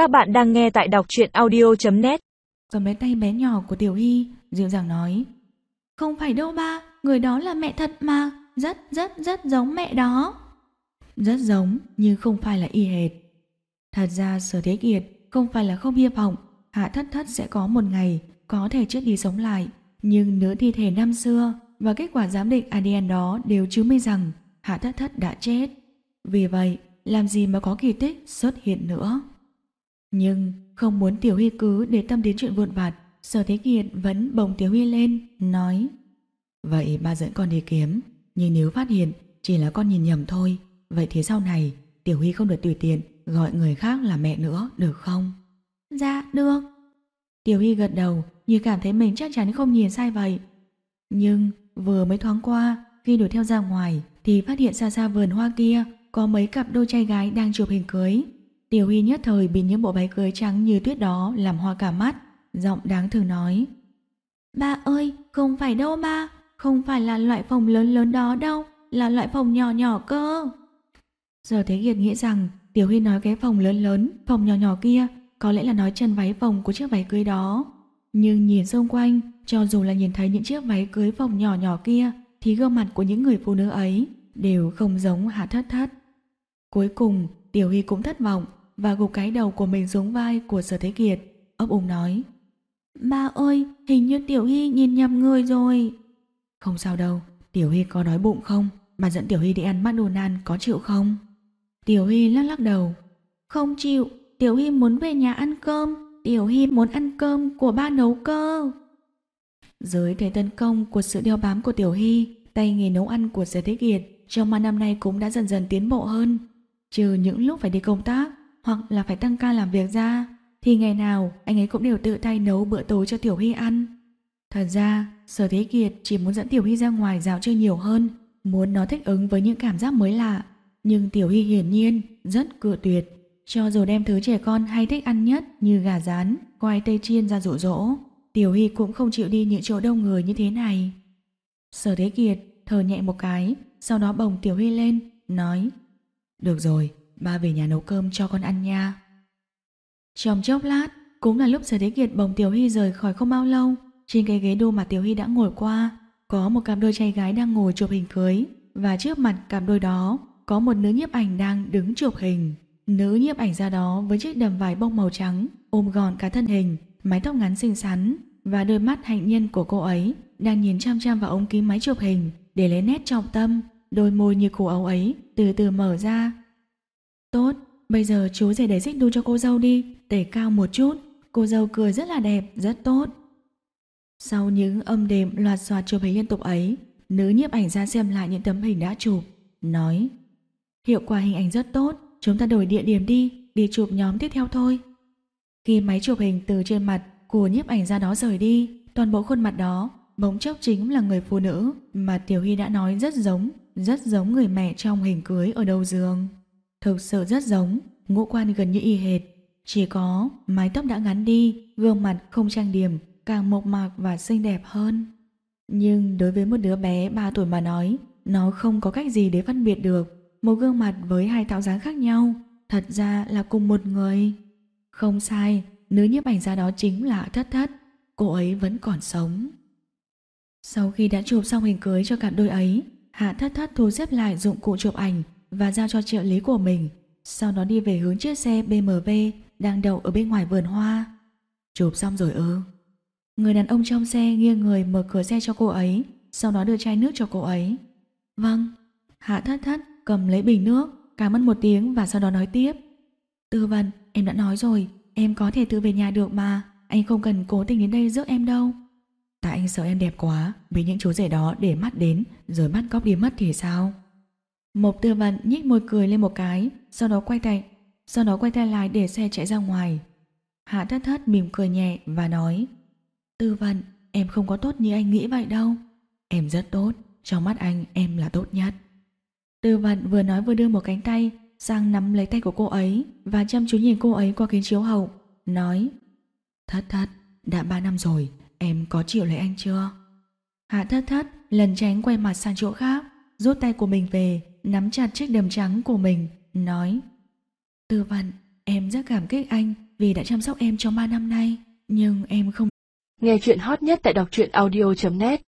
Các bạn đang nghe tại đọc truyện audio.net Cầm lấy tay bé nhỏ của Tiểu Hy, dịu dàng nói Không phải đâu ba, người đó là mẹ thật mà, rất rất rất giống mẹ đó. Rất giống, nhưng không phải là y hệt. Thật ra Sở Thế Kiệt không phải là không hy vọng Hạ Thất Thất sẽ có một ngày có thể chết đi sống lại. Nhưng nữ thi thể năm xưa và kết quả giám định ADN đó đều chứng minh rằng Hạ Thất Thất đã chết. Vì vậy, làm gì mà có kỳ tích xuất hiện nữa. Nhưng không muốn Tiểu Huy cứ để tâm đến chuyện vụn vặt, Sở Thế Kiệt vẫn bồng Tiểu Huy lên, nói Vậy ba dẫn con đi kiếm, nhưng nếu phát hiện chỉ là con nhìn nhầm thôi, vậy thì sau này Tiểu Huy không được tùy tiện gọi người khác là mẹ nữa, được không? Dạ, được. Tiểu Huy gật đầu như cảm thấy mình chắc chắn không nhìn sai vậy. Nhưng vừa mới thoáng qua, khi đuổi theo ra ngoài thì phát hiện xa xa vườn hoa kia có mấy cặp đôi trai gái đang chụp hình cưới. Tiểu Huy nhất thời bị những bộ váy cưới trắng như tuyết đó làm hoa cả mắt, giọng đáng thương nói. Ba ơi, không phải đâu ba, không phải là loại phòng lớn lớn đó đâu, là loại phòng nhỏ nhỏ cơ. Giờ Thế Kiệt nghĩ rằng Tiểu Huy nói cái phòng lớn lớn, phòng nhỏ nhỏ kia, có lẽ là nói chân váy phòng của chiếc váy cưới đó. Nhưng nhìn xung quanh, cho dù là nhìn thấy những chiếc váy cưới phòng nhỏ nhỏ kia, thì gương mặt của những người phụ nữ ấy đều không giống Hạ Thất Thất. Cuối cùng, Tiểu Huy cũng thất vọng và gục cái đầu của mình xuống vai của Sở Thế Kiệt, ấp úng nói. Ba ơi, hình như Tiểu Hy nhìn nhầm người rồi. Không sao đâu, Tiểu Hy có đói bụng không? Bà dẫn Tiểu Hy đi ăn McDonald's có chịu không? Tiểu Hy lắc lắc đầu. Không chịu, Tiểu Hy muốn về nhà ăn cơm. Tiểu Hy muốn ăn cơm của ba nấu cơ. Dưới thế tấn công của sự đeo bám của Tiểu Hy, tay nghề nấu ăn của Sở Thế Kiệt trong ba năm nay cũng đã dần dần tiến bộ hơn. Trừ những lúc phải đi công tác hoặc là phải tăng ca làm việc ra, thì ngày nào anh ấy cũng đều tự tay nấu bữa tối cho Tiểu Hy ăn. Thật ra, Sở Thế Kiệt chỉ muốn dẫn Tiểu Hy ra ngoài dạo chơi nhiều hơn, muốn nó thích ứng với những cảm giác mới lạ. Nhưng Tiểu Hy hiển nhiên rất cự tuyệt, cho dù đem thứ trẻ con hay thích ăn nhất như gà rán, khoai tây chiên ra rủ rỗ. Tiểu Hy cũng không chịu đi những chỗ đông người như thế này. Sở Thế Kiệt thở nhẹ một cái, sau đó bồng Tiểu Hy lên, nói Được rồi, ba về nhà nấu cơm cho con ăn nha. Trong chốc lát, cũng là lúc Sở Thế Kiệt bồng Tiểu Hy rời khỏi không bao lâu, trên cái ghế đô mà Tiểu Hy đã ngồi qua, có một cặp đôi trai gái đang ngồi chụp hình cưới, và trước mặt cặp đôi đó có một nữ nhiếp ảnh đang đứng chụp hình. Nữ nhiếp ảnh ra đó với chiếc đầm vải bông màu trắng, ôm gọn cả thân hình, mái tóc ngắn xinh xắn và đôi mắt hạnh nhân của cô ấy đang nhìn chăm chăm vào ống kính máy chụp hình để lấy nét trọng tâm, đôi môi như cổ ấu ấy từ từ mở ra. Tốt, bây giờ chú sẽ để xích đu cho cô dâu đi, để cao một chút. Cô dâu cười rất là đẹp, rất tốt. Sau những âm đềm loạt soạt chụp hình liên tục ấy, nữ nhiếp ảnh ra xem lại những tấm hình đã chụp, nói Hiệu quả hình ảnh rất tốt, chúng ta đổi địa điểm đi, đi chụp nhóm tiếp theo thôi. Khi máy chụp hình từ trên mặt của nhiếp ảnh ra đó rời đi, toàn bộ khuôn mặt đó bỗng chốc chính là người phụ nữ mà Tiểu Hy đã nói rất giống, rất giống người mẹ trong hình cưới ở đầu giường. Thực sự rất giống, ngũ quan gần như y hệt, chỉ có mái tóc đã ngắn đi, gương mặt không trang điểm, càng mộc mạc và xinh đẹp hơn. Nhưng đối với một đứa bé 3 tuổi mà nói, nó không có cách gì để phân biệt được một gương mặt với hai tạo dáng khác nhau, thật ra là cùng một người. Không sai, nữ nhiếp ảnh gia đó chính là Thất Thất, cô ấy vẫn còn sống. Sau khi đã chụp xong hình cưới cho cặp đôi ấy, Hạ Thất Thất thu xếp lại dụng cụ chụp ảnh và giao cho trợ lý của mình, sau đó đi về hướng chiếc xe BMW đang đậu ở bên ngoài vườn hoa. Chụp xong rồi ư? Người đàn ông trong xe nghiêng người mở cửa xe cho cô ấy, sau đó đưa chai nước cho cô ấy. Vâng, Hạ Thất Thất cầm lấy bình nước, cảm ơn một tiếng và sau đó nói tiếp. Tư Vân, em đã nói rồi, em có thể tự về nhà được mà, anh không cần cố tình đến đây rước em đâu. Tại anh sợ em đẹp quá, bị những chú rể đó để mắt đến, rồi bắt cóc đi mất thì sao? Mộc Tư Vận nhích môi cười lên một cái, sau đó quay tay, sau đó quay tay lại để xe chạy ra ngoài. Hạ Thất Thất mỉm cười nhẹ và nói: "Tư Vận, em không có tốt như anh nghĩ vậy đâu. Em rất tốt, trong mắt anh em là tốt nhất." Tư Vận vừa nói vừa đưa một cánh tay sang nắm lấy tay của cô ấy và chăm chú nhìn cô ấy qua kính chiếu hậu, nói: "Thất Thất, đã ba năm rồi, em có chịu lấy anh chưa?" Hạ Thất Thất lần tránh quay mặt sang chỗ khác, rút tay của mình về, nắm chặt chiếc đầm trắng của mình, nói: "Tư Vận, Em rất cảm kích anh vì đã chăm sóc em trong 3 năm nay, nhưng em không Nghe chuyện hot nhất tại đọc truyện audio.net